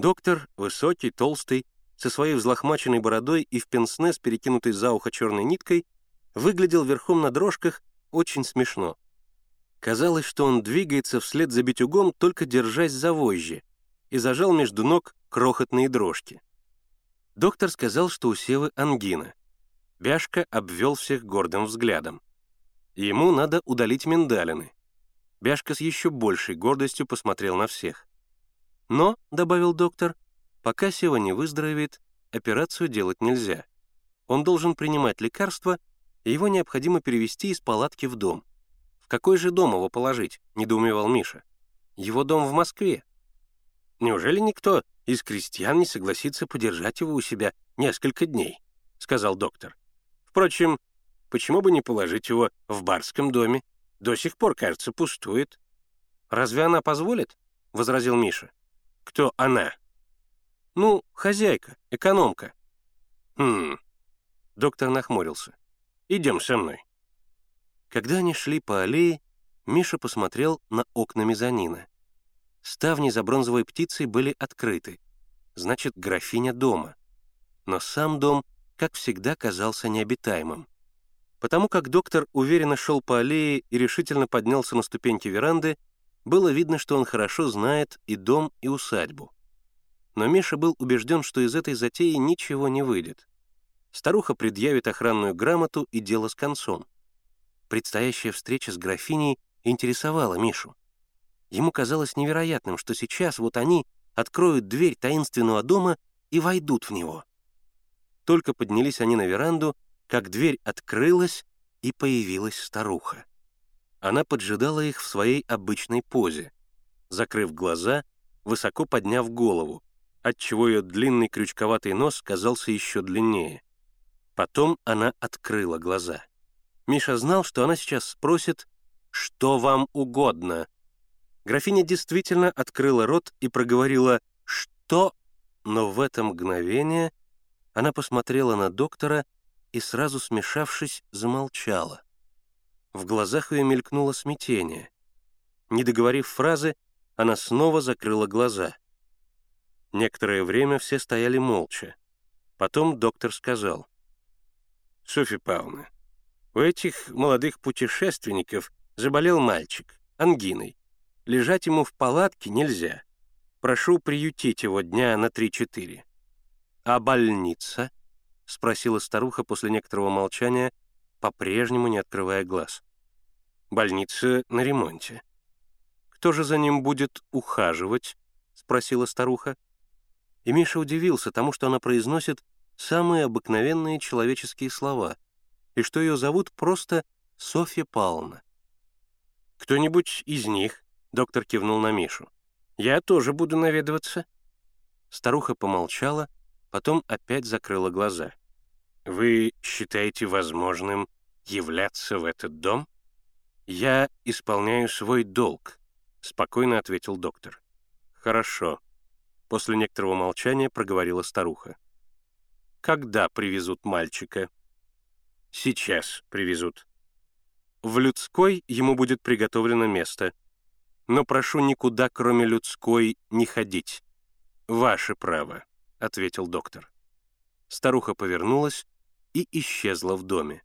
Доктор, высокий, толстый, со своей взлохмаченной бородой и в пенсне с перекинутой за ухо черной ниткой, выглядел верхом на дрожках очень смешно. Казалось, что он двигается вслед за битюгом, только держась за вожжи, и зажал между ног крохотные дрожки. Доктор сказал, что у Севы ангина. Бяшка обвел всех гордым взглядом. Ему надо удалить миндалины. Бяшка с еще большей гордостью посмотрел на всех. Но, — добавил доктор, — пока Сева не выздоровеет, операцию делать нельзя. Он должен принимать лекарства, и его необходимо перевести из палатки в дом. «В какой же дом его положить?» — недоумевал Миша. «Его дом в Москве». «Неужели никто из крестьян не согласится подержать его у себя несколько дней?» — сказал доктор. «Впрочем, почему бы не положить его в барском доме? До сих пор, кажется, пустует». «Разве она позволит?» — возразил Миша. «Кто она?» «Ну, хозяйка, экономка». «Хм...» Доктор нахмурился. «Идем со мной». Когда они шли по аллее, Миша посмотрел на окна мезонина. Ставни за бронзовой птицей были открыты. Значит, графиня дома. Но сам дом, как всегда, казался необитаемым. Потому как доктор уверенно шел по аллее и решительно поднялся на ступеньки веранды, было видно, что он хорошо знает и дом, и усадьбу. Но Миша был убежден, что из этой затеи ничего не выйдет. Старуха предъявит охранную грамоту и дело с концом. Предстоящая встреча с графиней интересовала Мишу. Ему казалось невероятным, что сейчас вот они откроют дверь таинственного дома и войдут в него. Только поднялись они на веранду, как дверь открылась, и появилась старуха. Она поджидала их в своей обычной позе, закрыв глаза, высоко подняв голову, отчего ее длинный крючковатый нос казался еще длиннее. Потом она открыла глаза. Миша знал, что она сейчас спросит «Что вам угодно?». Графиня действительно открыла рот и проговорила «Что?», но в это мгновение она посмотрела на доктора и, сразу смешавшись, замолчала. В глазах ее мелькнуло смятение. Не договорив фразы, она снова закрыла глаза. Некоторое время все стояли молча. Потом доктор сказал. «Софья Павловна, у этих молодых путешественников заболел мальчик, ангиной. Лежать ему в палатке нельзя. Прошу приютить его дня на три-четыре». «А больница?» — спросила старуха после некоторого молчания, по-прежнему не открывая глаз. «Больница на ремонте». «Кто же за ним будет ухаживать?» — спросила старуха. И Миша удивился тому, что она произносит самые обыкновенные человеческие слова, и что ее зовут просто Софья Павловна. «Кто-нибудь из них?» — доктор кивнул на Мишу. «Я тоже буду наведываться». Старуха помолчала, потом опять закрыла глаза. «Вы считаете возможным являться в этот дом?» «Я исполняю свой долг», — спокойно ответил доктор. «Хорошо», — после некоторого молчания проговорила старуха. «Когда привезут мальчика?» «Сейчас привезут». В людской ему будет приготовлено место. Но прошу никуда, кроме людской, не ходить. Ваше право, — ответил доктор. Старуха повернулась и исчезла в доме.